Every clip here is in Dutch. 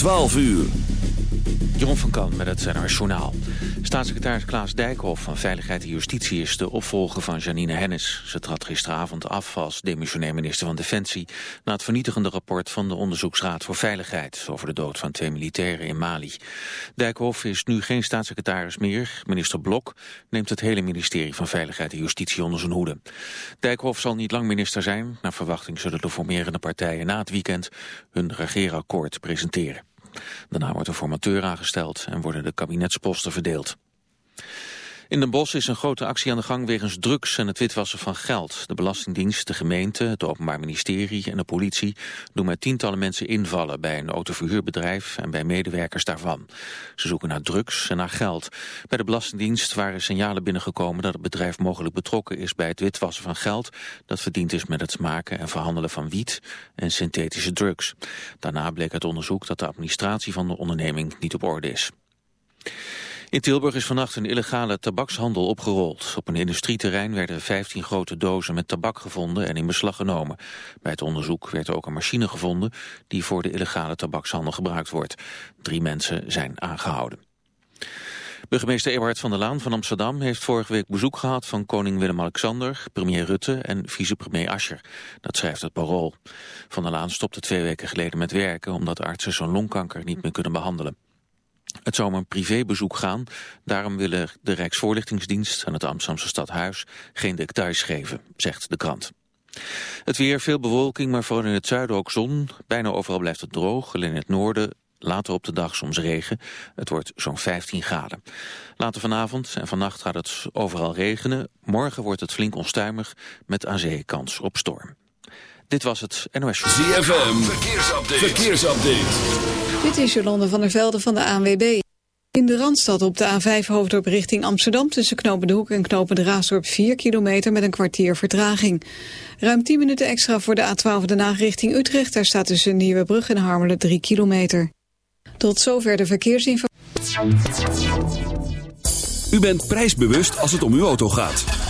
12 uur. Jeroen van Kan met het NRS Journaal. Staatssecretaris Klaas Dijkhoff van Veiligheid en Justitie is de opvolger van Janine Hennis. Ze trad gisteravond af als demissionair minister van Defensie... na het vernietigende rapport van de Onderzoeksraad voor Veiligheid... over de dood van twee militairen in Mali. Dijkhoff is nu geen staatssecretaris meer. Minister Blok neemt het hele ministerie van Veiligheid en Justitie onder zijn hoede. Dijkhoff zal niet lang minister zijn. Naar verwachting zullen de formerende partijen na het weekend hun regeerakkoord presenteren. Daarna wordt een formateur aangesteld en worden de kabinetsposten verdeeld. In Den Bosch is een grote actie aan de gang wegens drugs en het witwassen van geld. De Belastingdienst, de gemeente, het Openbaar Ministerie en de politie doen met tientallen mensen invallen bij een autoverhuurbedrijf en bij medewerkers daarvan. Ze zoeken naar drugs en naar geld. Bij de Belastingdienst waren signalen binnengekomen dat het bedrijf mogelijk betrokken is bij het witwassen van geld dat verdiend is met het maken en verhandelen van wiet en synthetische drugs. Daarna bleek uit onderzoek dat de administratie van de onderneming niet op orde is. In Tilburg is vannacht een illegale tabakshandel opgerold. Op een industrieterrein werden 15 grote dozen met tabak gevonden en in beslag genomen. Bij het onderzoek werd ook een machine gevonden die voor de illegale tabakshandel gebruikt wordt. Drie mensen zijn aangehouden. Burgemeester Eberhard van der Laan van Amsterdam heeft vorige week bezoek gehad van koning Willem-Alexander, premier Rutte en vicepremier Ascher. Dat schrijft het Parool. Van der Laan stopte twee weken geleden met werken omdat artsen zo'n longkanker niet meer kunnen behandelen. Het zou een privébezoek gaan. Daarom willen de Rijksvoorlichtingsdienst en het Amsterdamse Stadhuis geen details geven, zegt de krant. Het weer, veel bewolking, maar vooral in het zuiden ook zon. Bijna overal blijft het droog, alleen in het noorden later op de dag soms regen. Het wordt zo'n 15 graden. Later vanavond en vannacht gaat het overal regenen. Morgen wordt het flink onstuimig met aan zee kans op storm. Dit was het NOS Show. ZFM, verkeersupdate. verkeersupdate. Dit is Jolande van der Velde van de ANWB. In de Randstad op de A5 hoofddorp richting Amsterdam... tussen Knopen de Hoek en Knopen de Raasdorp 4 kilometer met een kwartier vertraging. Ruim 10 minuten extra voor de A12 de Naag richting Utrecht. Daar staat tussen Nieuwebrug en Harmelen 3 kilometer. Tot zover de verkeersinformatie. U bent prijsbewust als het om uw auto gaat.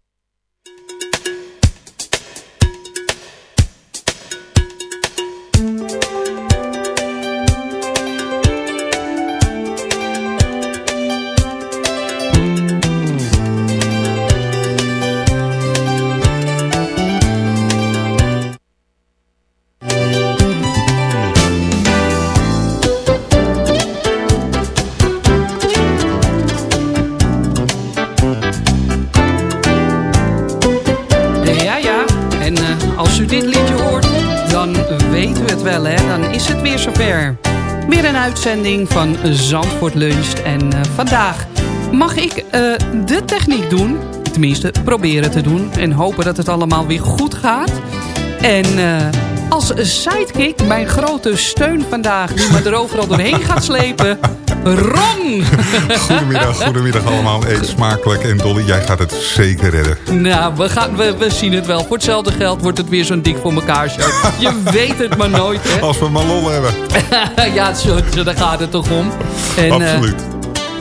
Uitzending van Zandvoort Luncht. En eh, vandaag mag ik eh, de techniek doen. Tenminste, proberen te doen. En hopen dat het allemaal weer goed gaat. En eh, als sidekick, mijn grote steun vandaag... die me er overal doorheen gaat slepen... Ron! Goedemiddag, goedemiddag allemaal. Eet smakelijk. En Dolly, jij gaat het zeker redden. Nou, we, gaan, we, we zien het wel. Voor hetzelfde geld wordt het weer zo'n dik voor elkaar show. Je weet het maar nooit, hè? Als we maar lol hebben. ja, zo, zo, daar gaat het toch om. En, eh, Absoluut.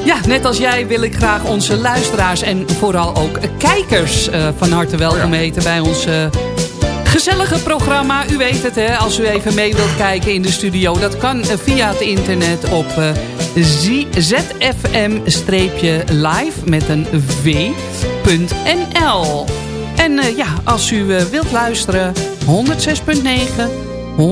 ja, net als jij wil ik graag onze luisteraars en vooral ook kijkers eh, van harte welkom heten bij ons eh, gezellige programma. U weet het, hè, als u even mee wilt kijken in de studio. Dat kan via het internet op zfm-live met een v.nl. En eh, ja, als u eh, wilt luisteren, 106.9... 104.5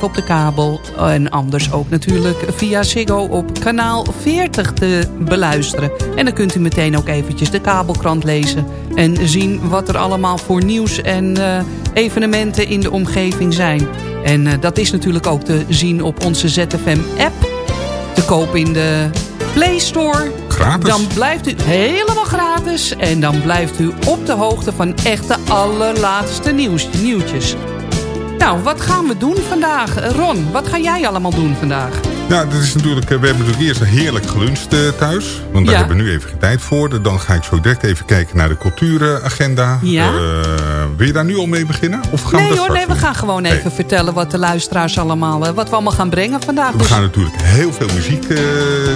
op de kabel. En anders ook natuurlijk via Ziggo op kanaal 40 te beluisteren. En dan kunt u meteen ook eventjes de kabelkrant lezen. En zien wat er allemaal voor nieuws en eh, evenementen in de omgeving zijn. En dat is natuurlijk ook te zien op onze ZFM-app. Te koop in de Play Store. Gratis. Dan blijft u helemaal gratis. En dan blijft u op de hoogte van echt de allerlaatste nieuws, nieuwtjes. Nou, wat gaan we doen vandaag? Ron, wat ga jij allemaal doen vandaag? Nou, dat is natuurlijk, eh, we hebben natuurlijk eerst heerlijk geluncht eh, thuis. Want daar Ja. hebben we nu even geen tijd voor. Dan ga ik zo direct even kijken naar de cultuuragenda. Ja. Eh, wil je daar nu al mee beginnen? Of gaan nee hoor, nee, we gaan gewoon Nee. even vertellen wat de luisteraars allemaal... eh, wat we allemaal gaan brengen vandaag. We Dus- gaan natuurlijk heel veel muziek eh,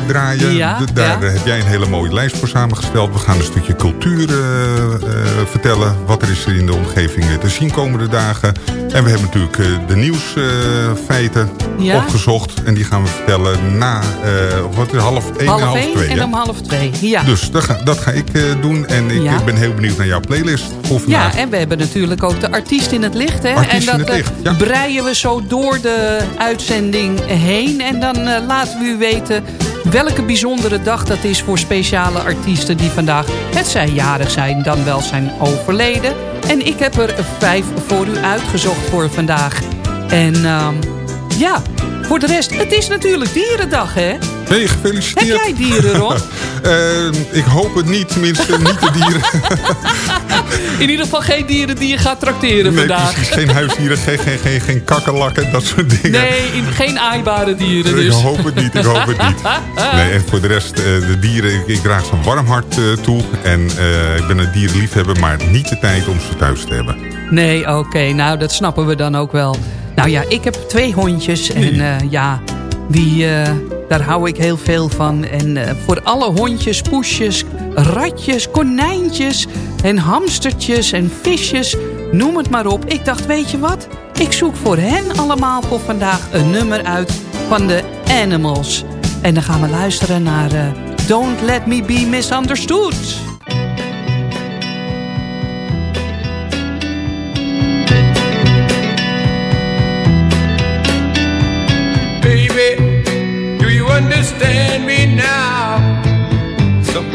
draaien. Ja, daar ja. heb jij een hele mooie lijst voor samengesteld. We gaan een stukje cultuur eh, vertellen. Wat er is in de omgeving te zien komende dagen. En we hebben natuurlijk eh, de nieuwsfeiten Ja. opgezocht. En die gaan we vertellen na eh, wat is half één en half half één twee. en hè? om half twee. Ja. Dus dat ga, dat ga ik eh, doen. En ik Ja. ben heel benieuwd naar jouw playlist vandaag. Ja, en we hebben natuurlijk ook de artiest in het licht. Hè? Artiest en in dat het licht, ja. breien we zo door de uitzending heen. En dan laten we u weten welke bijzondere dag dat is voor speciale artiesten die vandaag het zij jarig zijn, dan wel zijn overleden. En ik heb er vijf voor u uitgezocht voor vandaag. En ehm, ja, voor de rest, het is natuurlijk dierendag hè? Hey, Heb gefeliciteerd. jij dieren Ron? Eh, ik hoop het niet, tenminste niet de dieren. In ieder geval geen dieren die je gaat trakteren Nee, vandaag. precies. Geen huisdieren, geen, geen, geen, geen kakkerlakken, dat soort dingen. Nee, geen aaibare dieren Ik dus. hoop het niet, ik hoop het niet. Nee, en voor de rest, eh, de dieren, ik, ik draag ze een warm hart eh, toe. En eh, ik ben een dierenliefhebber, maar niet de tijd om ze thuis te hebben. Nee, oké. nou, dat snappen we dan ook wel. Nou ja, ik heb twee hondjes. En ja, die, daar hou ik heel veel van. En voor alle hondjes, poesjes, ratjes, konijntjes... en hamstertjes en visjes, noem het maar op. Ik dacht, weet je wat? Ik zoek voor hen allemaal voor vandaag een nummer uit van de Animals. En dan gaan we luisteren naar eh, Don't Let Me Be Misunderstood. Baby, do you understand me now?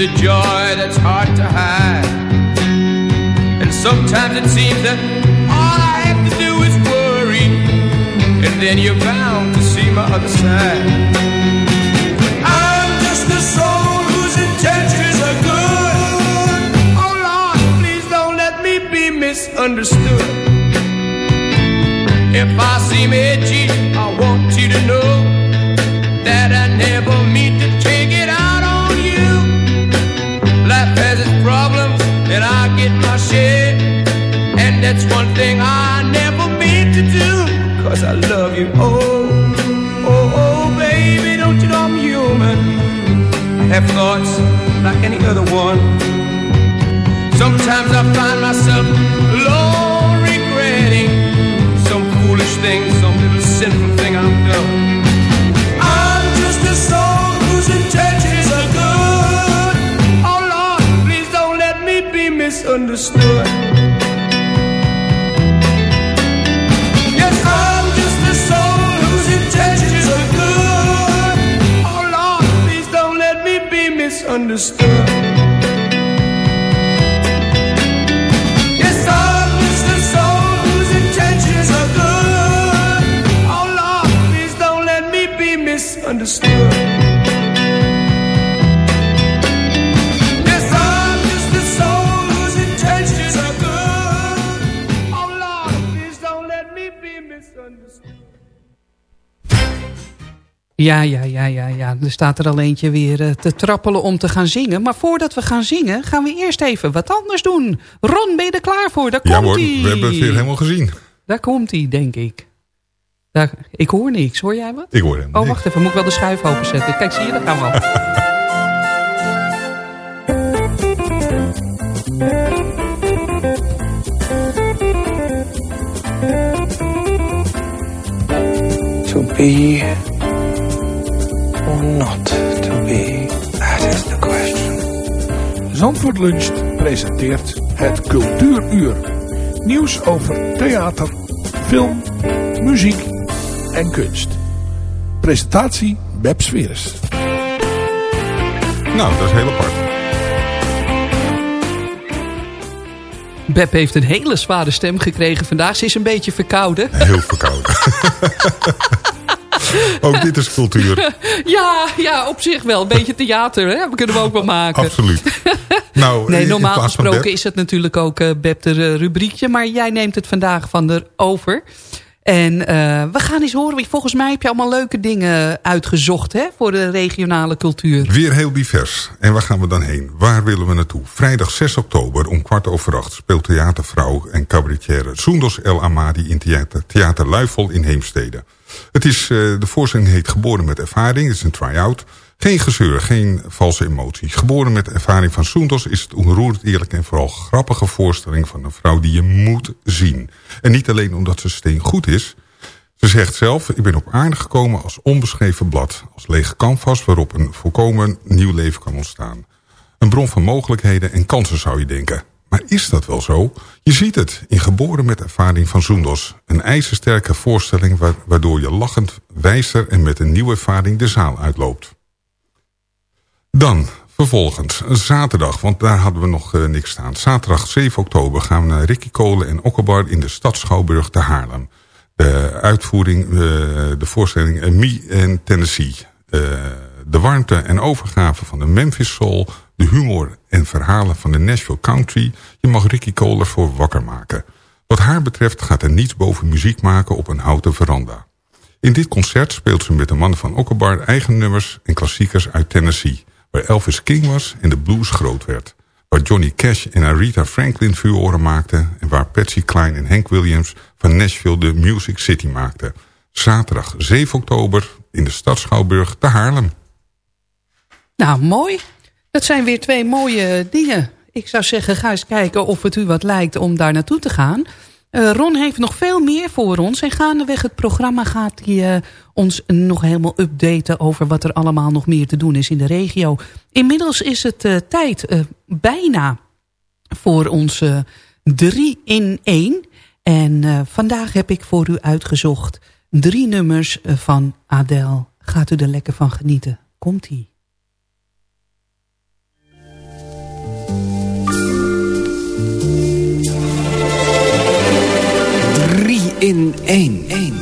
A joy that's hard to hide. And sometimes it seems that all I have to do is worry, and then you're bound to see my other side. I'm just a soul whose intentions are good. Oh Lord, please don't let me be misunderstood. If I seem edgy, I want you to know one thing I never meant to do. Cause I love you. Oh, oh, oh, baby, don't you know I'm human? Have thoughts like any other one. Sometimes I find myself alone regretting some foolish thing, some little sinful thing I've done. I'm just a soul whose intentions are good. Oh Lord, please don't let me be misunderstood. Misunderstood. Yes, intentions are good. Oh Lord, please don't let me be misunderstood. Ja, ja, ja, ja, ja. Er staat er al eentje weer eh, te trappelen om te gaan zingen. Maar voordat we gaan zingen, gaan we eerst even wat anders doen. Ron, ben je er klaar voor? Daar Ja komt hoor, hij. we hebben het weer helemaal gezien. Daar komt hij, denk ik. Daar, ik hoor niks. Hoor jij wat? Ik hoor hem. Oh, wacht even. Moet ik wel de schuif openzetten? Kijk, zie je? Dat gaan we al. To be Zandvoort Luncht presenteert het Cultuuruur. Nieuws over theater, film, muziek en kunst. Presentatie Beb Sweres. Nou, dat is heel apart. Beb heeft een hele zware stem gekregen vandaag. Ze is een beetje verkouden. Heel verkouden. ook dit is cultuur. Ja, ja, op zich wel. Een beetje theater, hè? Dat kunnen we ook wel maken. Absoluut. Nou, Nee, normaal gesproken is het natuurlijk ook Beb de eh, rubriekje. Maar jij neemt het vandaag van er over. En eh, we gaan eens horen. Volgens mij heb je allemaal leuke dingen uitgezocht hè, voor de regionale cultuur. Weer heel divers. En waar gaan we dan heen? Waar willen we naartoe? Vrijdag 6 oktober om kwart over acht speelt theatervrouw en cabaretière Soendos El Amadi in theater, theater Luifel in Heemstede. Het is, de voorstelling heet Geboren met Ervaring. Het is een try-out. Geen gezeur, geen valse emoties. Geboren met ervaring van Soendos is het onroerend eerlijk en vooral grappige voorstelling van een vrouw die je moet zien. En niet alleen omdat ze steen goed is. Ze zegt zelf, ik ben op aarde gekomen als onbeschreven blad. Als lege canvas waarop een volkomen nieuw leven kan ontstaan. Een bron van mogelijkheden en kansen zou je denken. Maar is dat wel zo? Je ziet het in Geboren met ervaring van Zoendos. Een ijzersterke voorstelling wa- waardoor je lachend, wijzer en met een nieuwe ervaring de zaal uitloopt. Dan, vervolgens, zaterdag, want daar hadden we nog eh, niks staan. Zaterdag 7 oktober gaan we naar Ricky Kolen en Okkebar in de stad Schouwburg te Haarlem. De uitvoering, eh, de voorstelling eh, Me en Tennessee. De warmte en overgave van de Memphis Soul. De humor en verhalen van de Nashville Country. Je mag Ricky Cole ervoor wakker maken. Wat haar betreft gaat er niets boven muziek maken op een houten veranda. In dit concert speelt ze met de mannen van Okkebar eigen nummers en klassiekers uit Tennessee. Waar Elvis King was en de blues groot werd. Waar Johnny Cash en Aretha Franklin furoren maakten. En waar Patsy Cline en Hank Williams van Nashville de Music City maakten. Zaterdag 7 oktober in de stad Schouwburg te Haarlem. Nou, mooi. Dat zijn weer twee mooie dingen. Ik zou zeggen, ga eens kijken of het u wat lijkt om daar naartoe te gaan. Eh, Ron heeft nog veel meer voor ons. En gaandeweg het programma gaat hij eh, ons nog helemaal updaten... over wat er allemaal nog meer te doen is in de regio. Inmiddels is het eh, tijd bijna voor onze 3 in 1. En vandaag heb ik voor u uitgezocht drie nummers van Adele. Gaat u er lekker van genieten. Komt-ie. In één.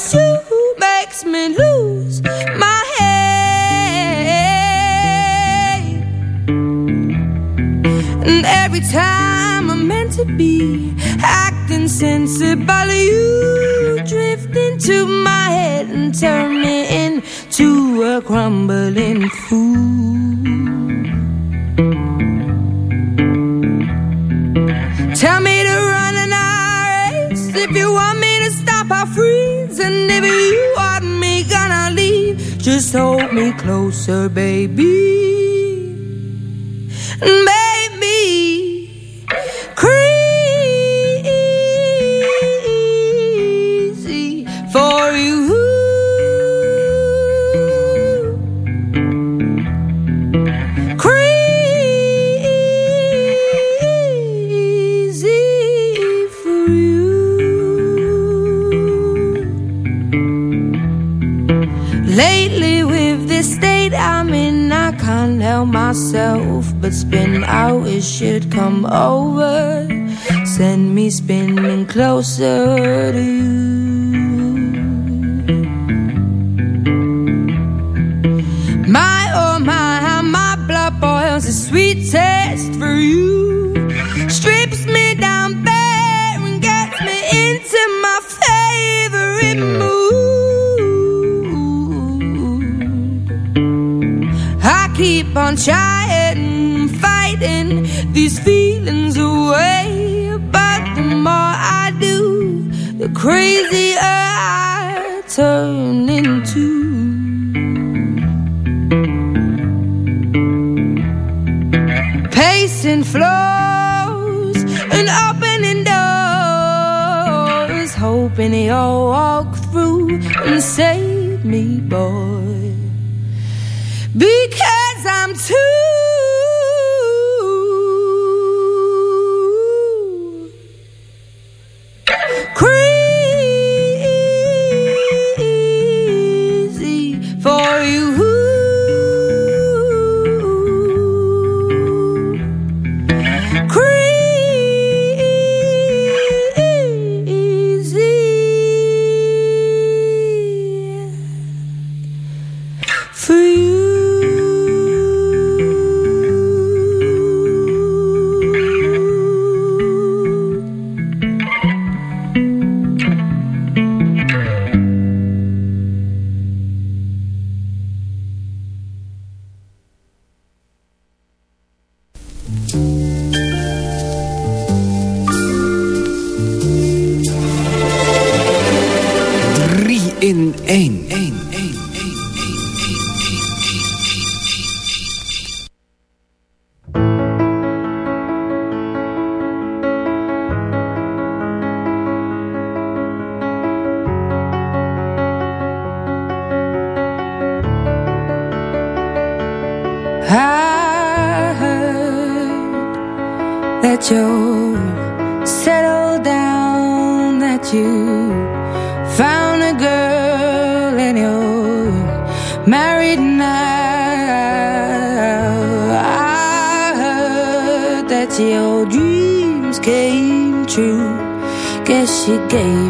it's you who makes me lose my head. And every time I'm meant to be acting sensible, you drift into my head and turn me into a crumbling fool. Tell me to run an race if you want me to stop. I free and if you want me, gonna leave. Just hold me closer, baby. baby could spin. I wish you'd come over, send me spinning closer to you. My oh my, how my blood boils, a sweet taste for you. Strips me down bare and gets me into my favorite mood. I keep on trying these feelings away. But the more I do, the crazier I turn into. Pacing floors and opening doors, hoping you'll walk through and save me, boy. Because I'm too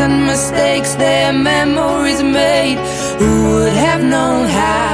And mistakes, their memories made. Who would have known how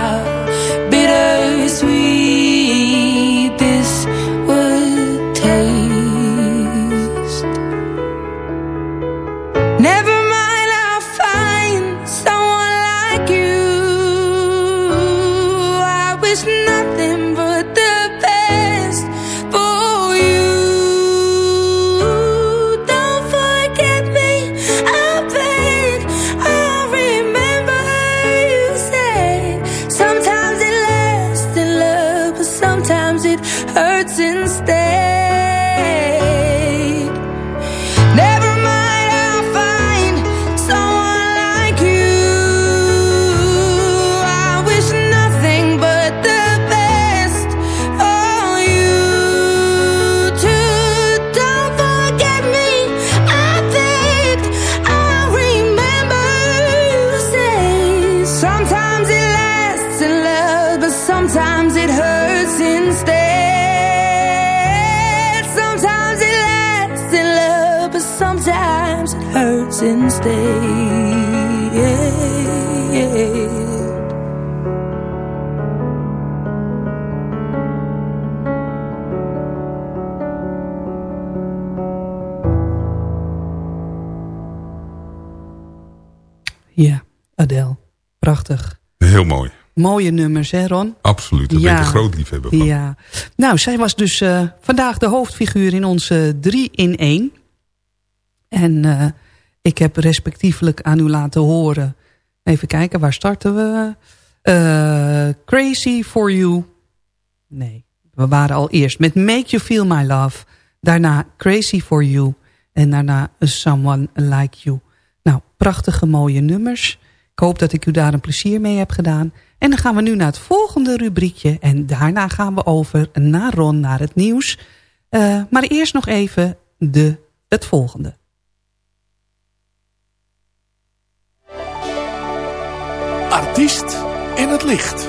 hurts instead. Ja, Adele. Prachtig. Heel mooi. Mooie nummers, hè Ron? Absoluut, daar ben ik een groot liefhebber van. Ja. Nou, zij was dus eh, vandaag de hoofdfiguur in onze 3 in 1. En eh, ik heb respectievelijk aan u laten horen... Even kijken, waar starten we? Eh, Crazy for You. Nee, we waren al eerst met Make You Feel My Love. Daarna Crazy for You. En daarna Someone Like You. Nou, prachtige mooie nummers. Ik hoop dat ik u daar een plezier mee heb gedaan. En dan gaan we nu naar het volgende rubriekje. En daarna gaan we over naar Ron, naar het nieuws. Uh, maar eerst nog even de, het volgende. Artiest in het licht.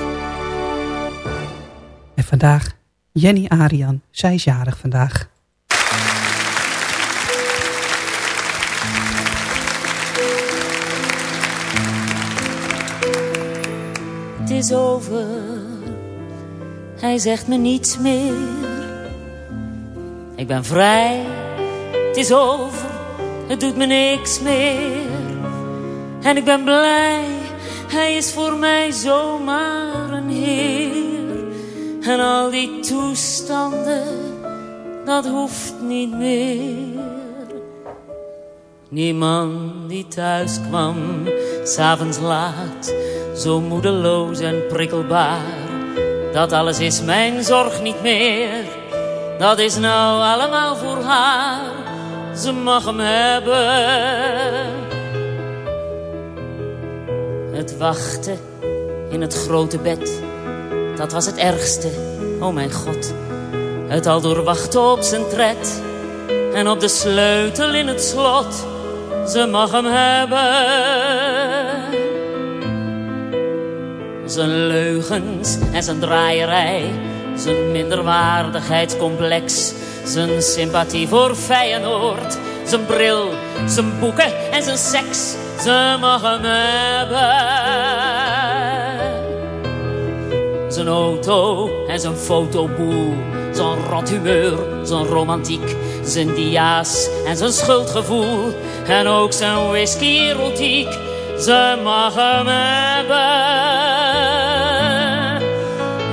En vandaag Jenny Arian. Zij is jarig vandaag. Het is over. Hij zegt me niets meer. Ik ben vrij. Het is over. Het doet me niks meer. En ik ben blij. Hij is voor mij zomaar een heer. En al die toestanden, dat hoeft niet meer. Niemand die thuis kwam, s'avonds laat, zo moedeloos en prikkelbaar. Dat alles is mijn zorg niet meer, dat is nou allemaal voor haar. Ze mag hem hebben. Het wachten in het grote bed, dat was het ergste, oh mijn god. Het al doorwachten op zijn tred en op de sleutel in het slot. Ze mag hem hebben. Zijn leugens en zijn draaierij, zijn minderwaardigheidscomplex, zijn sympathie voor Feyenoord, zijn bril, zijn boeken en zijn seks. Ze mag hem hebben. Zijn auto en zijn fotoboel, zijn rot humeur, zijn romantiek, zijn dia's en zijn schuldgevoel. En ook zijn whisky erotiek, ze mag hem hebben.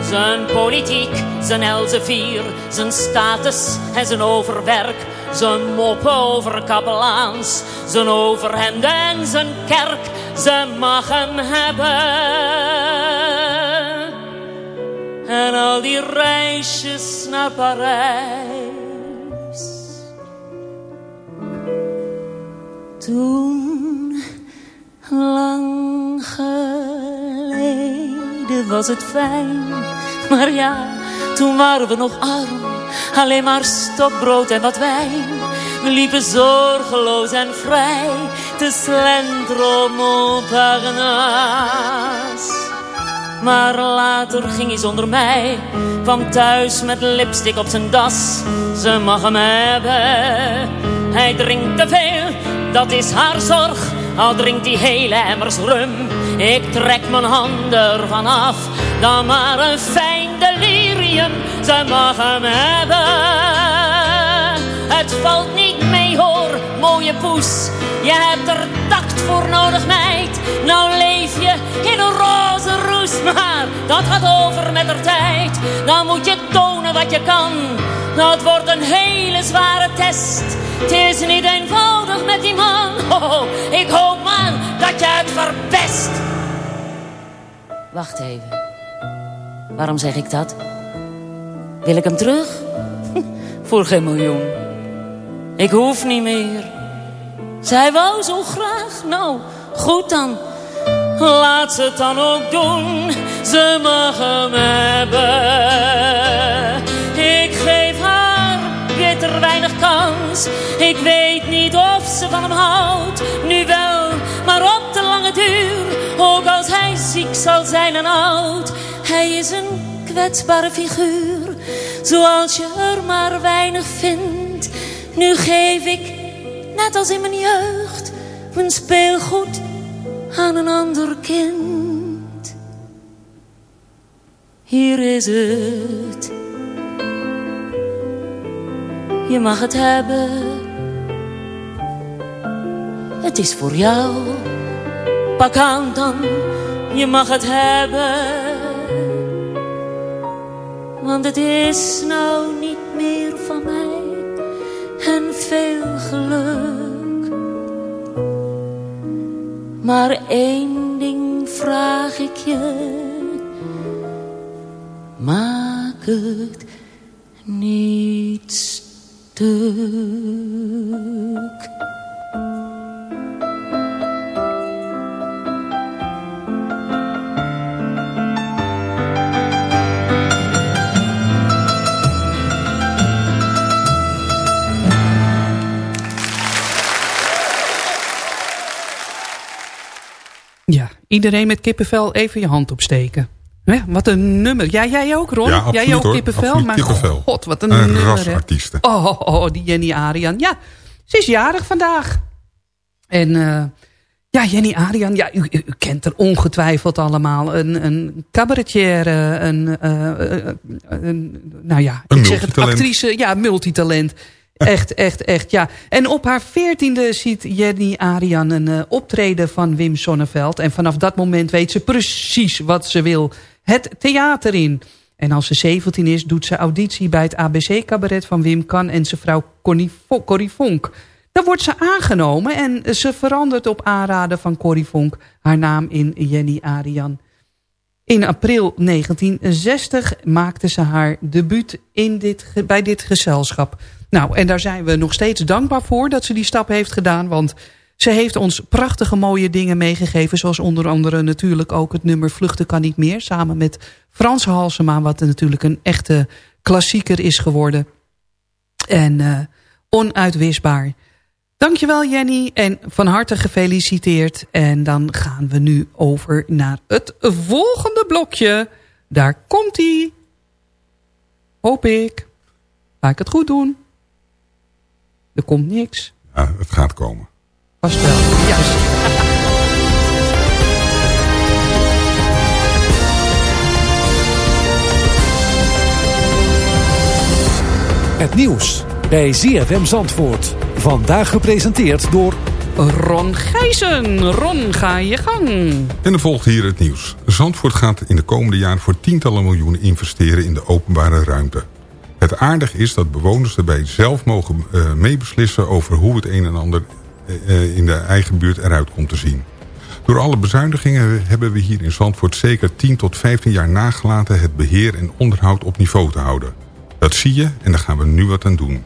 Zijn politiek, zijn Elsevier, zijn status en zijn overwerk. Zijn moppen over kapelaans, zijn overhemd en zijn kerk. Ze mag hem hebben. En al die reisjes naar Parijs. Toen, lang geleden, was het fijn. Maar ja, toen waren we nog arm. Alleen maar stokbrood en wat wijn. We liepen zorgeloos en vrij te slenteren op Montparnasse. Maar later ging hij zonder mij. Kwam thuis met lipstick op zijn das. Ze mag hem hebben. Hij drinkt te veel, dat is haar zorg. Al drinkt hij hele emmers rum. Ik trek mijn handen af. Dan maar een fijn delirium. Ze mag hem hebben. Het valt niet mee hoor, mooie poes. Je hebt er tact voor nodig, meid. Nou leef je in een roze roes. Maar dat gaat over met de tijd. Dan moet je tonen wat je kan. Dat wordt een hele zware test. Het is niet eenvoudig met die man. Ik hoop maar dat je het verpest. Wacht even. Waarom zeg ik dat? Wil ik hem terug? Voor geen miljoen. Ik hoef niet meer. Zij wou zo graag. Nou, goed dan. Laat ze het dan ook doen. Ze mag hem hebben. Ik geef haar bitter weinig kans. Ik weet niet of ze van hem houdt. Nu wel, maar op. Ook als hij ziek zal zijn en oud. Hij is een kwetsbare figuur. Zoals je er maar weinig vindt. Nu geef ik net als in mijn jeugd, mijn speelgoed aan een ander kind. Hier is het. Je mag het hebben. Het is voor jou. Pak aan dan, je mag het hebben. Want het is nou niet meer van mij. En veel geluk. Maar één ding vraag ik je. Maak het niet stuk. Iedereen met kippenvel even je hand opsteken. Hè, wat een nummer. Ja, jij ook, Ron? Ja, absoluut, jij ook hoor. kippenvel? Absoluut maar kippenvel. god, wat een, Een nummer. rasartieste. Oh, oh, oh, die Jenny Arian. Ja, ze is jarig vandaag. En eh, ja, Jenny Arian, ja, u, kent haar ongetwijfeld allemaal. Een, een cabaretière, een, eh, eh, een, nou ja, Een ik zeg het, actrice, ja, multitalent. Echt, echt, echt, ja. En op haar veertiende ziet Jenny Arian een eh, optreden van Wim Sonneveld. En vanaf dat moment weet ze precies wat ze wil. Het theater in. En als ze 17 is, doet ze auditie bij het ABC-cabaret van Wim Kan en zijn vrouw Corrie Vonk. Dan wordt ze aangenomen en ze verandert op aanraden van Corrie Vonk haar naam in Jenny Arian. In april 1960 maakte ze haar debuut in dit, bij dit gezelschap. Nou, en daar zijn we nog steeds dankbaar voor dat ze die stap heeft gedaan. Want ze heeft ons prachtige mooie dingen meegegeven. Zoals onder andere natuurlijk ook het nummer Vluchten kan niet meer. Samen met Frans Halsema, wat natuurlijk een echte klassieker is geworden. En eh, onuitwisbaar. Dankjewel Jenny en van harte gefeliciteerd. En dan gaan we nu over naar het volgende blokje. Daar komt ie. Hoop ik. Ga ik het goed doen? Er komt niks. Ja, het gaat komen. Vast wel. Juist. Het nieuws bij ZFM Zandvoort. Vandaag gepresenteerd door... Ron Gijzen. Ron, ga je gang. En dan volgt hier het nieuws. Zandvoort gaat in de komende jaren voor tientallen miljoenen investeren in de openbare ruimte. Het aardige is dat bewoners erbij zelf mogen eh, meebeslissen over hoe het een en ander eh, in de eigen buurt eruit komt te zien. Door alle bezuinigingen hebben we hier in Zandvoort zeker 10 tot 15 jaar nagelaten het beheer en onderhoud op niveau te houden. Dat zie je en daar gaan we nu wat aan doen.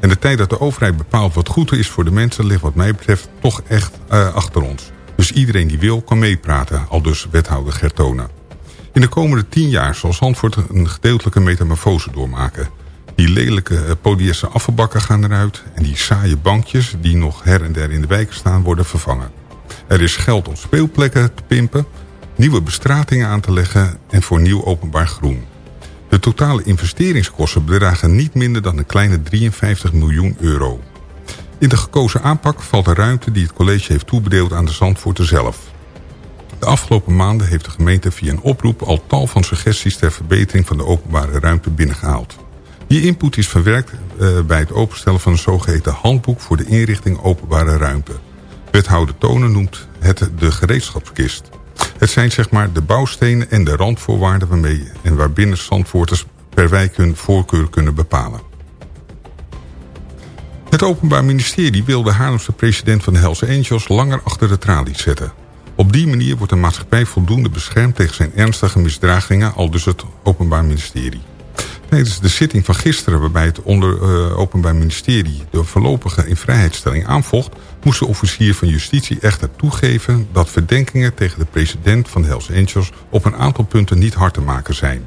En de tijd dat de overheid bepaalt wat goed is voor de mensen... ligt wat mij betreft toch echt eh, achter ons. Dus iedereen die wil kan meepraten, al dus wethouder Gertona. In de komende 10 jaar zal Zandvoort een gedeeltelijke metamorfose doormaken. Die lelijke eh, podiësse afvalbakken gaan eruit... en die saaie bankjes die nog her en der in de wijken staan worden vervangen. Er is geld om speelplekken te pimpen... nieuwe bestratingen aan te leggen en voor nieuw openbaar groen. De totale investeringskosten bedragen niet minder dan een kleine 53 miljoen euro. In de gekozen aanpak valt de ruimte die het college heeft toebedeeld aan de Zandvoorten zelf. De afgelopen maanden heeft de gemeente via een oproep al tal van suggesties ter verbetering van de openbare ruimte binnengehaald. Die input is verwerkt eh, bij het openstellen van een zogeheten handboek voor de inrichting openbare ruimte. Wethouder Tonen noemt het de gereedschapskist. Het zijn zeg maar de bouwstenen en de randvoorwaarden waarmee en waarbinnen Zandvoorters per wijk hun voorkeur kunnen bepalen. Het Openbaar Ministerie wil de Haarlemse president van de Hells Angels langer achter de tralies zetten. Op die manier wordt de maatschappij voldoende beschermd tegen zijn ernstige misdragingen, al dus het Openbaar Ministerie. Tijdens de zitting van gisteren waarbij het onder, eh, Openbaar Ministerie de voorlopige invrijheidstelling aanvocht, moest de officier van justitie echter toegeven dat verdenkingen tegen de president van de Hells Angels op een aantal punten niet hard te maken zijn.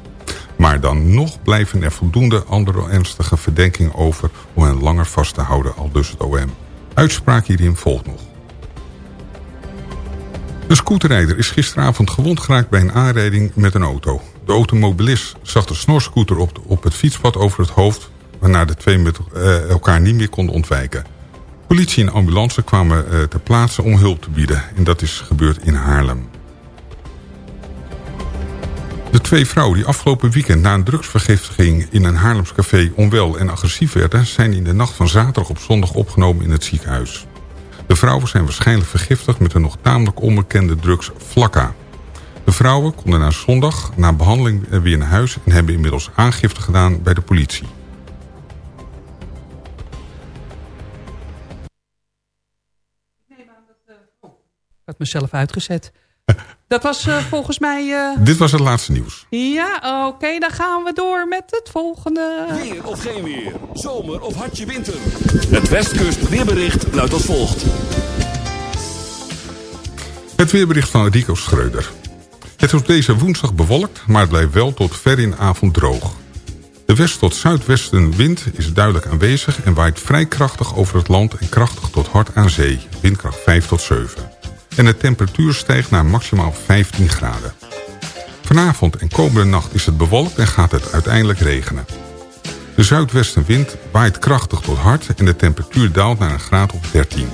Maar dan nog blijven er voldoende andere ernstige verdenkingen over om hen langer vast te houden, al dus het OM. Uitspraak hierin volgt nog. Een scooterrijder is gisteravond gewond geraakt bij een aanrijding met een auto. De automobilist zag de snorscooter op, het fietspad over het hoofd... waarna de twee met, eh, elkaar niet meer konden ontwijken. Politie en ambulance kwamen uh, ter plaatse om hulp te bieden. En dat is gebeurd in Haarlem. De twee vrouwen die afgelopen weekend na een drugsvergiftiging in een Haarlems café onwel en agressief werden... zijn in de nacht van zaterdag op zondag opgenomen in het ziekenhuis. De vrouwen zijn waarschijnlijk vergiftigd met een nog tamelijk onbekende drugs Flakka. De vrouwen konden na zondag na behandeling weer naar huis... en hebben inmiddels aangifte gedaan bij de politie. Ik had mezelf uitgezet. Dat was uh, volgens mij... Uh... Dit was het laatste nieuws. Ja, oké, okay, dan gaan we door met het volgende. Weer of geen weer, zomer of hartje winter. Het Westkust weerbericht luidt als volgt. Het weerbericht van Rico Schreuder. Het is deze woensdag bewolkt, maar het blijft wel tot ver in de avond droog. De west- tot zuidwestenwind is duidelijk aanwezig en waait vrij krachtig over het land en krachtig tot hard aan zee, windkracht 5 tot 7 en de temperatuur stijgt naar maximaal 15 graden. Vanavond en komende nacht is het bewolkt en gaat het uiteindelijk regenen. De zuidwestenwind waait krachtig tot hard en de temperatuur daalt naar een graad of 13.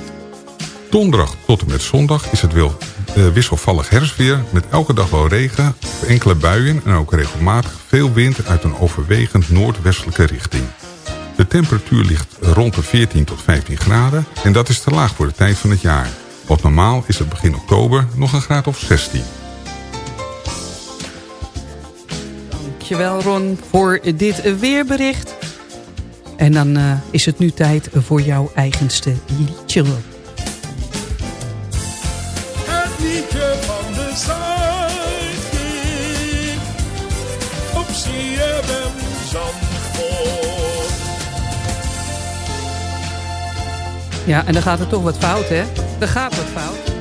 Donderdag tot en met zondag is het wel uh, wisselvallig herfstweer... met elke dag wel regen enkele buien en ook regelmatig veel wind... uit een overwegend noordwestelijke richting. De temperatuur ligt rond de 14 tot 15 graden en dat is te laag voor de tijd van het jaar... Want normaal is het begin oktober nog een graad of 16. Dankjewel Ron voor dit weerbericht. En dan uh, is het nu tijd voor jouw eigenste liedje. Ja, en dan gaat het toch wat fout, hè? Er gaat wat fout.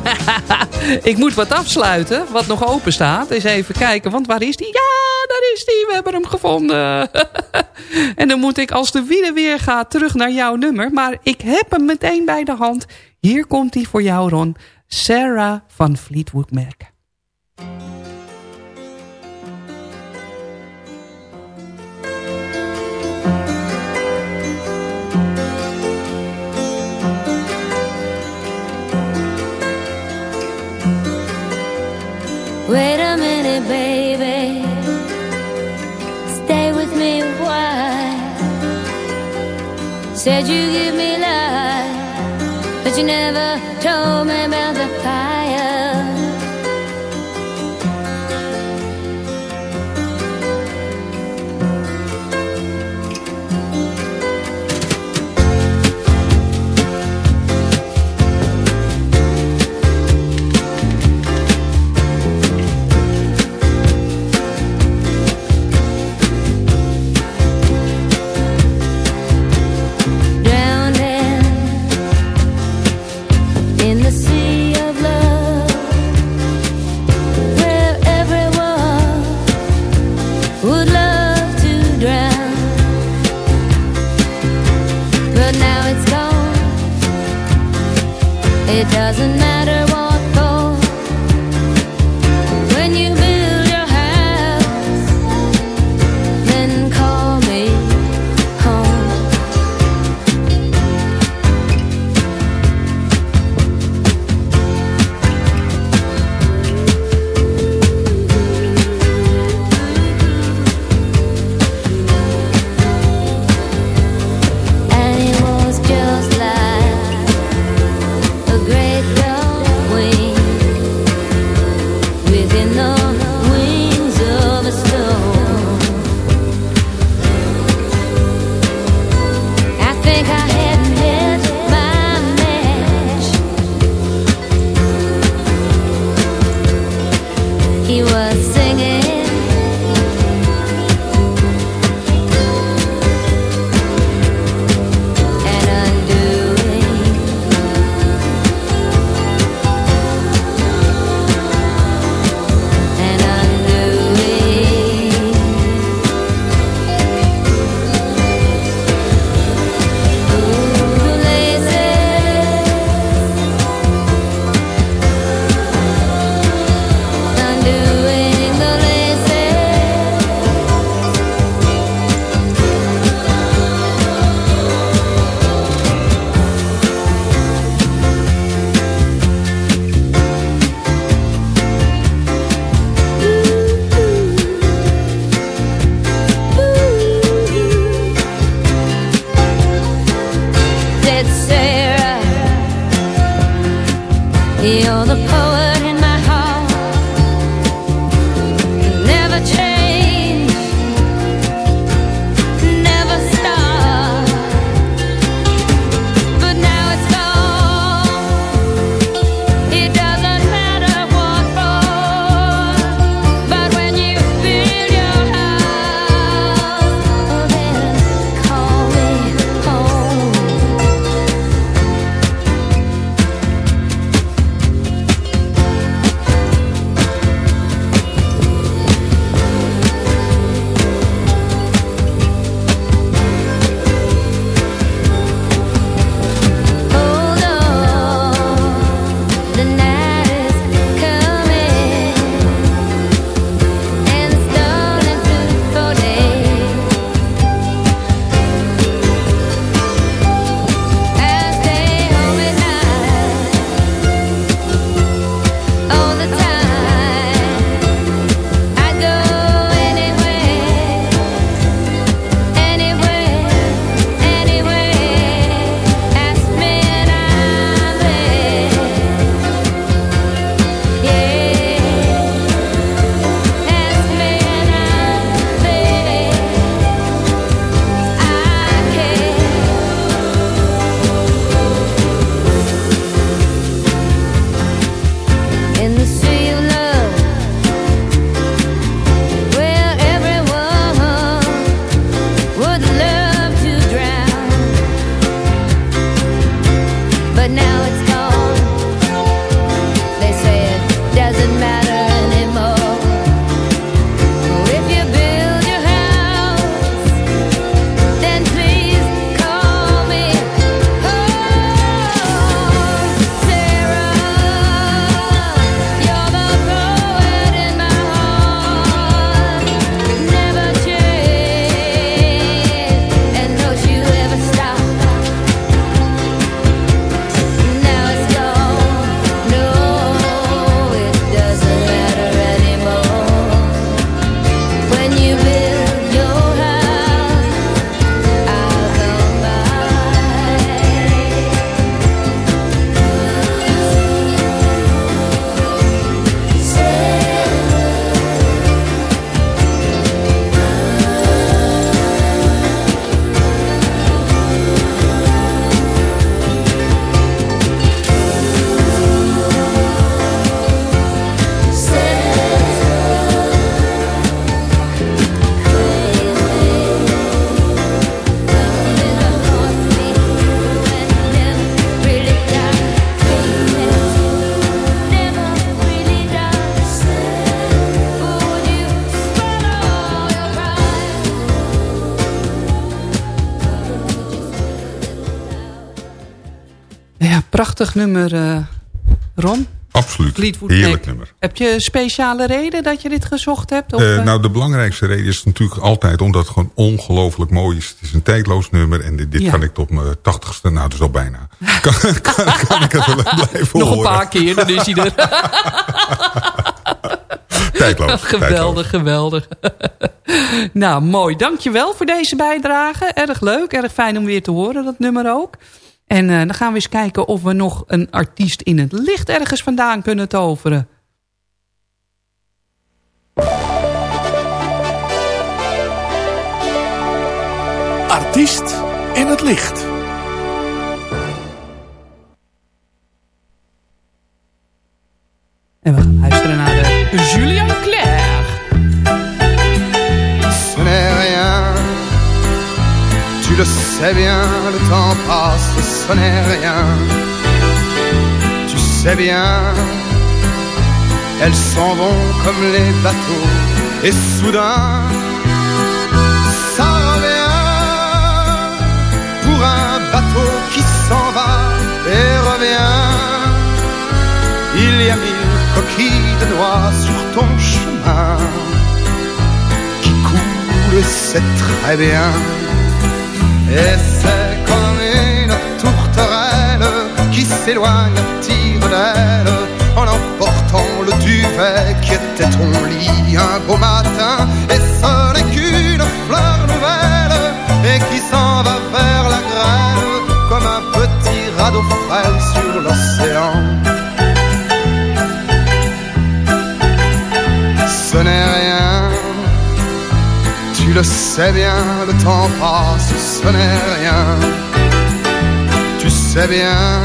ik moet wat afsluiten, wat nog open staat. Eens even kijken, want waar is die? Ja, daar is die, we hebben hem gevonden. en dan moet ik als de wielen weer gaat terug naar jouw nummer. Maar ik heb hem meteen bij de hand. Hier komt hij voor jou, Ron. Sarah van Fleetwood. Said you give me life, but you never told me about the fire. Prachtig nummer, eh, Ron. Absoluut. Fleetwood Heerlijk Mac. nummer. Heb je een speciale reden dat je dit gezocht hebt? Of, Eh, eh? nou, de belangrijkste reden is natuurlijk altijd omdat het gewoon ongelooflijk mooi is. Het is een tijdloos nummer en dit, dit Ja. kan ik tot mijn tachtigste, nou dat is al bijna. Kan, kan, kan ik het wel blijven Nog een horen. paar keer, dan is hij er. Tijdloos. geweldig, geweldig. nou, mooi. Dankjewel voor deze bijdrage. Erg leuk, erg fijn om weer te horen, dat nummer ook. En eh, dan gaan we eens kijken of we nog een artiest in het licht ergens vandaan kunnen toveren. Artiest in het licht. En we gaan luisteren naar de Julien Clerc. Le sais bien, le temps passe, ce n'est rien. Tu sais bien, elles s'en vont comme les bateaux, et soudain, ça revient pour un bateau qui s'en va et revient. Il y a mille coquilles de noix sur ton chemin qui coulent, c'est très bien. Et c'est comme une tourterelle qui s'éloigne à d'aile en emportant le duvet qui était ton lit un beau matin. Et ce n'est qu'une fleur nouvelle et qui s'en va vers la grêle comme un petit radeau frêle sur l'océan. Le sais bien, le temps passe, ce n'est rien. Tu sais bien,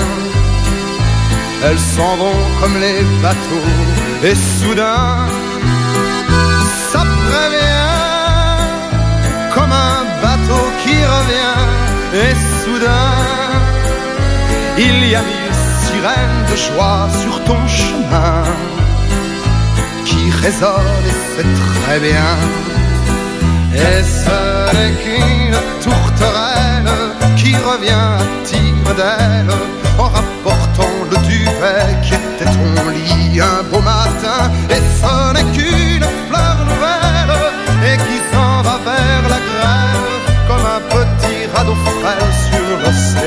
elles s'en vont comme les bateaux, et soudain, ça prévient, comme un bateau qui revient, et soudain, il y a mille sirènes de joie sur ton chemin qui résonne et c'est très bien. Et ce n'est qu'une tourterelle qui revient à tire d'aile en rapportant le duvet qui était ton lit un beau matin. Et ce n'est qu'une fleur nouvelle et qui s'en va vers la grève comme un petit radeau frêle sur l'océan.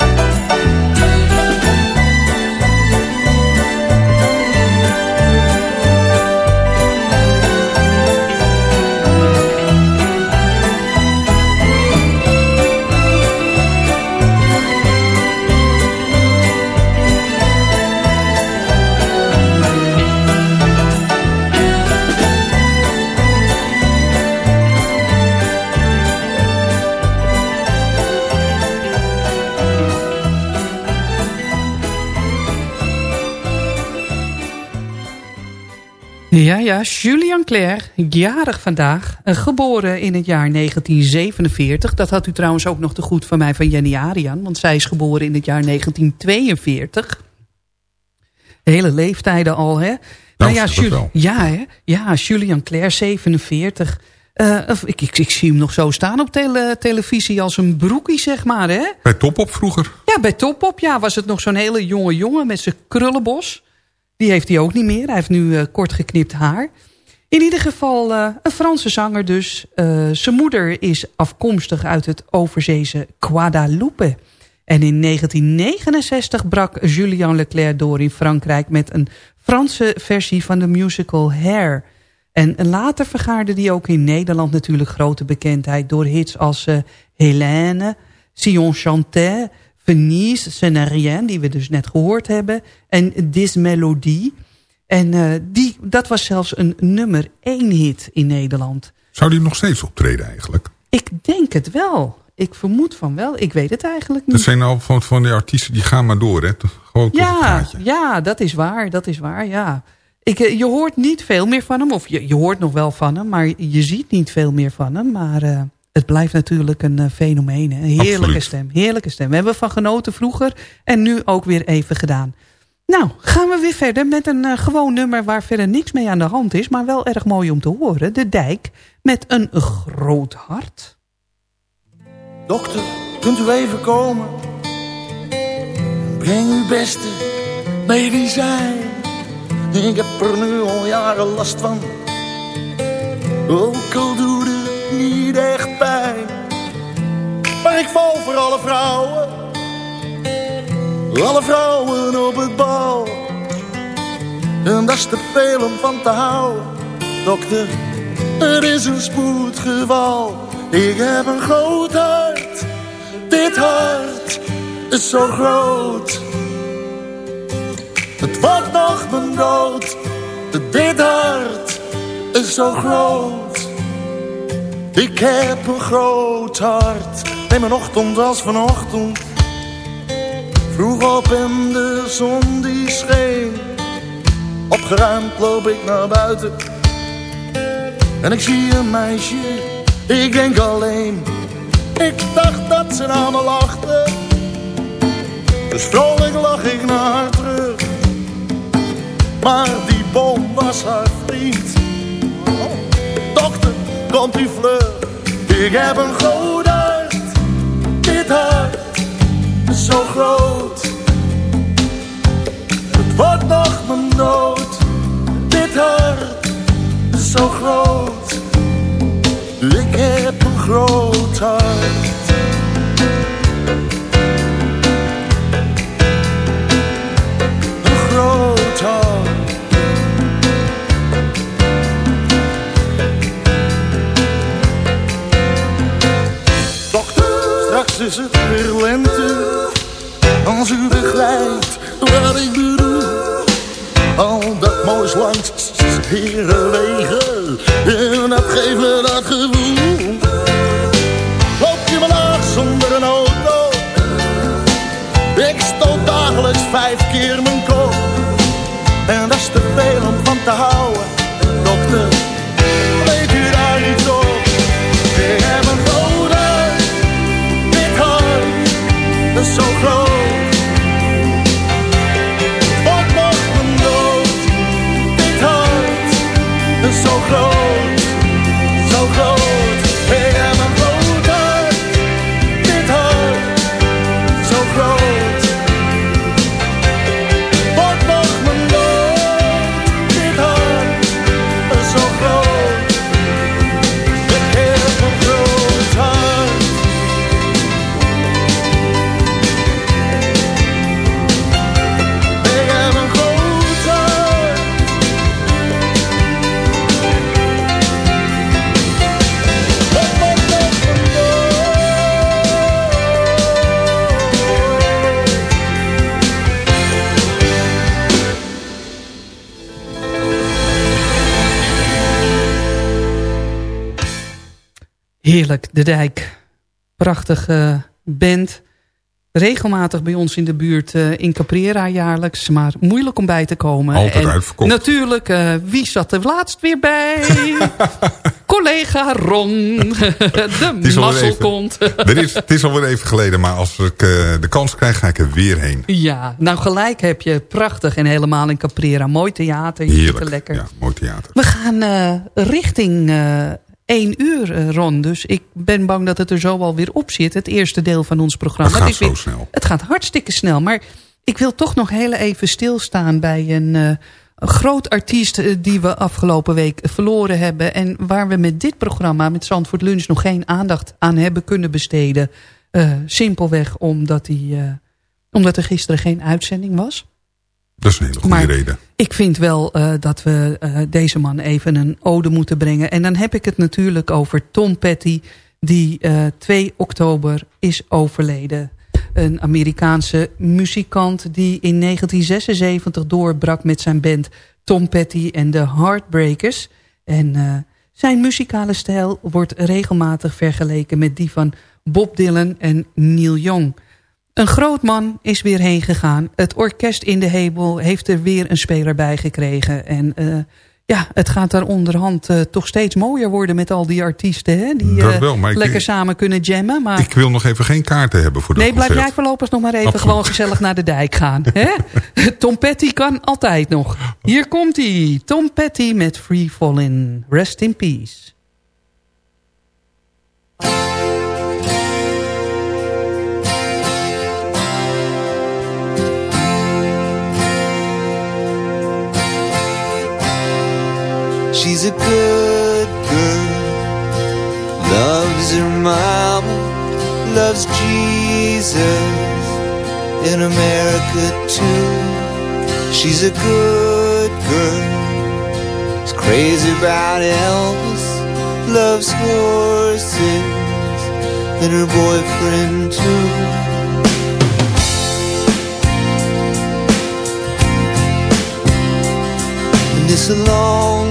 Ja, ja, Julian Claire, jarig vandaag, eh, geboren in het jaar 1947. Dat had u trouwens ook nog te goed van mij van Jenny Arian, want zij is geboren in het jaar 1942. Hele leeftijden al, hè? Nou, ja, Ju- wel. ja, hè? ja, Julian Claire, 47. Eh, ik, ik, ik zie hem nog zo staan op tele- televisie als een broekie, zeg maar, hè? Bij Topop vroeger. Ja, bij Topop ja, was het nog zo'n hele jonge jongen met zijn krullenbos. Die heeft hij ook niet meer. Hij heeft nu eh, kort geknipt haar. In ieder geval eh, een Franse zanger dus. Eh, zijn moeder is afkomstig uit het overzeese Guadeloupe. En in 1969 brak Julien Leclerc door in Frankrijk... met een Franse versie van de musical Hair. En later vergaarde hij ook in Nederland natuurlijk grote bekendheid... door hits als eh Hélène, Si on chantait... Venise, Ce n'est rien, die we dus net gehoord hebben. En This Melody. En eh, die, dat was zelfs een nummer één hit in Nederland. Zou die nog steeds optreden eigenlijk? Ik denk het wel. Ik vermoed van wel. Ik weet het eigenlijk niet. Dat zijn al van, van die artiesten die gaan maar door, hè? Gewoon ja, ja, dat is waar. Dat is waar, ja. Ik, eh, je hoort niet veel meer van hem. Of je, je hoort nog wel van hem. Maar je ziet niet veel meer van hem. Maar eh, het blijft natuurlijk een eh, fenomeen. Hè. Een heerlijke Absoluut. stem. Heerlijke stem. We hebben van genoten vroeger. En nu ook weer even gedaan. Nou, gaan we weer verder met een eh, gewoon nummer... waar verder niks mee aan de hand is. Maar wel erg mooi om te horen. De Dijk met een groot hart. Dokter, kunt u even komen? Breng uw beste medicijn. Ik heb er nu al jaren last van. Ook al doet het niet echt Maar ik val voor alle vrouwen. Alle vrouwen op het bal. En dat is te veel om van te houden. Dokter, het is een spoedgeval. Ik heb een groot hart. Dit hart is zo groot. Het wordt nog mijn dood. Dit hart is zo groot. Ik heb een groot hart. Neem een ochtend als vanochtend. Vroeg op in de zon die scheen. Opgeruimd loop ik naar buiten. En ik zie een meisje, ik denk alleen. Ik dacht dat ze naar me lachte. Dus vrolijk lach ik naar haar terug. Maar die boom was haar vriend. Ik heb een groot hart. Dit hart zo groot. Het wordt nog mijn dood. Dit hart zo groot. Ik heb een groot hart. Een groot hart. Is het weer lente. Als u begrijpt wat ik bedoel. Al dat moois langs herenwegen. En dat geeft dat gevoel. Loop je maar laag zonder een auto. Ik stoot dagelijks vijf Heerlijk, De Dijk. Prachtige band. Regelmatig bij ons in de buurt eh, in Caprera jaarlijks. Maar moeilijk om bij te komen. Altijd En uitverkocht. Natuurlijk, eh, wie zat er laatst weer bij? Collega Ron. de mazzelkont. Is, het is alweer even geleden, maar als ik eh, de kans krijg, ga ik er weer heen. Ja, nou gelijk heb je. Prachtig en helemaal in Caprera. Mooi theater. Er Heerlijk. lekker. Ja, mooi theater. We gaan richting 1 uur, eh, Ron. Dus ik ben bang dat het er zo alweer op zit. Het eerste deel van ons programma. Het gaat weer- zo snel. Het gaat hartstikke snel. Maar ik wil toch nog heel even stilstaan bij een, eh, een groot artiest... eh, die we afgelopen week verloren hebben. En waar we met dit programma, met Zandvoort Lunch... nog geen aandacht aan hebben kunnen besteden. Simpelweg omdat, hij, eh, omdat er gisteren geen uitzending was. Dat is een hele goede Maar reden. Ik vind wel eh, dat we eh, deze man even een ode moeten brengen. En dan heb ik het natuurlijk over Tom Petty... die eh 2 oktober is overleden. Een Amerikaanse muzikant die in 1976 doorbrak met zijn band... Tom Petty en de Heartbreakers. En eh, zijn muzikale stijl wordt regelmatig vergeleken... met die van Bob Dylan en Neil Young... Een groot man is weer heen gegaan. Het orkest in de hemel heeft er weer een speler bij gekregen. En eh, ja, het gaat daar onderhand eh, toch steeds mooier worden met al die artiesten. Hè? Die eh, wel, maar ik- lekker samen kunnen jammen. Maar Ik wil nog even geen kaarten hebben voor dat nee, blijf jij voorlopig nog maar even Absoluut. gewoon gezellig naar de dijk gaan. Hè? Tom Petty kan altijd nog. Hier komt hij. Tom Petty met Free Fallin'. Rest in peace. She's a good girl, loves her mama, loves Jesus in America too. She's a good girl, is crazy about Elvis, loves horses and her boyfriend too. And it's a long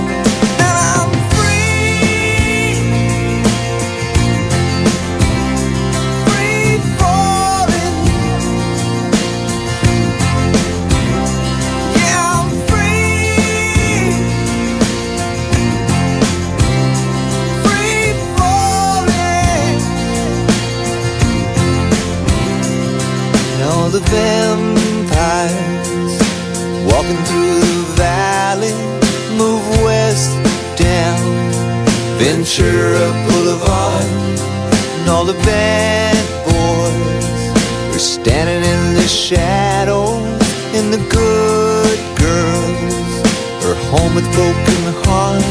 Vampires walking through the valley move west down Ventura Boulevard, and all the bad boys are standing in the shadows, and the good girls are home with broken hearts.